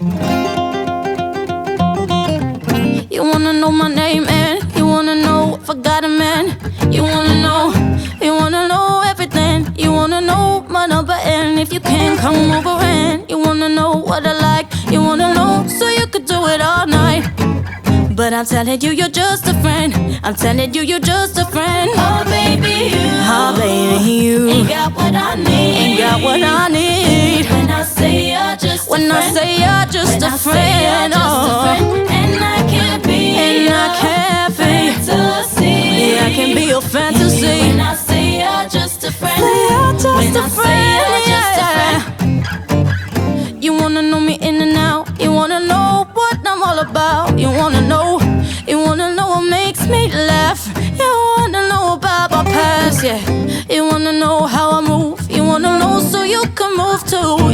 You wanna know my name and you wanna know if I got a man. You wanna know, you wanna know everything. You wanna know my number and if you can come over and you wanna know what I like. You wanna know so you could do it all night. But I'm telling you, you're just a friend. I'm telling you, you're just a friend. Oh, baby, you Oh, baby, you ain't got what I need. ain't got what I need. When I say you're just a you're friend, oh, friend. And I can't be and I can't be. fantasy. Yeah, I can be your fantasy. When I say you're just a friend. Say you're just When a I say you're just a friend. yeah. You wanna know me in and out. You wanna know what I'm all about. You wanna know. You wanna know what makes me laugh. You wanna know about my past, yeah. You wanna know how I move. You wanna know so you can move too.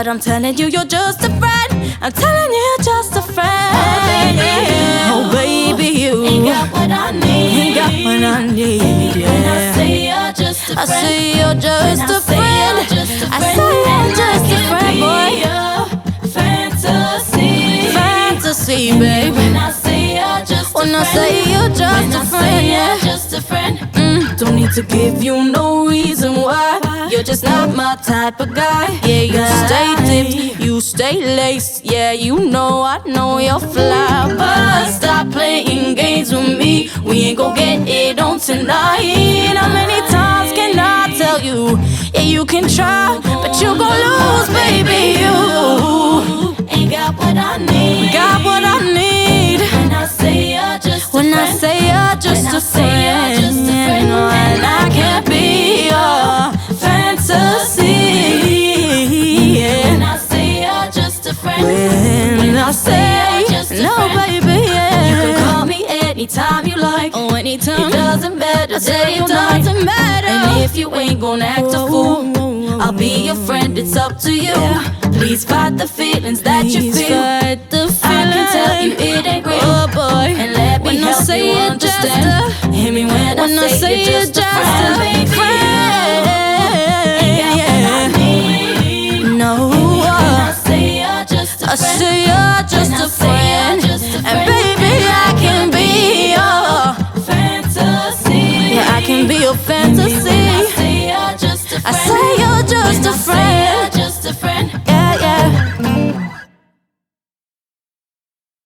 You wanna know, but I'm telling you, you're just a friend. I'm telling you, you're just a friend. Oh baby, you oh, baby, you Ain't got what I need. ain't got what I need, When I say you're just a I friend. I say you're just I a friend. you're just a I say you're just a friend, boy. fantasy. Fantasy, babe. When I say you're just When a I friend. say you're just a I friend, yeah. just a friend. Mm, don't need to give you no reason why. You're just not my type of guy. Yeah, you stay dipped, you stay laced. Yeah, you know I know you're fly. But stop playing games with me. We ain't gon' get it on tonight. How many times can I tell you? Yeah, you can try, but you gon' lose, baby. I say you're just a no, baby, You can call me anytime you like. Oh, anytime. It doesn't matter. I say it doesn't matter. And if you ain't gonna act a fool, oh, oh, oh, I'll be your friend. It's up to you. Please fight the feelings that you feel. fight the I can tell you it ain't real. Oh boy. And let me When I help say you you're just understand. Hear me when, When I say you're you're just fantasy. I your When I say you're just a I friend. say you're just When a I say friend,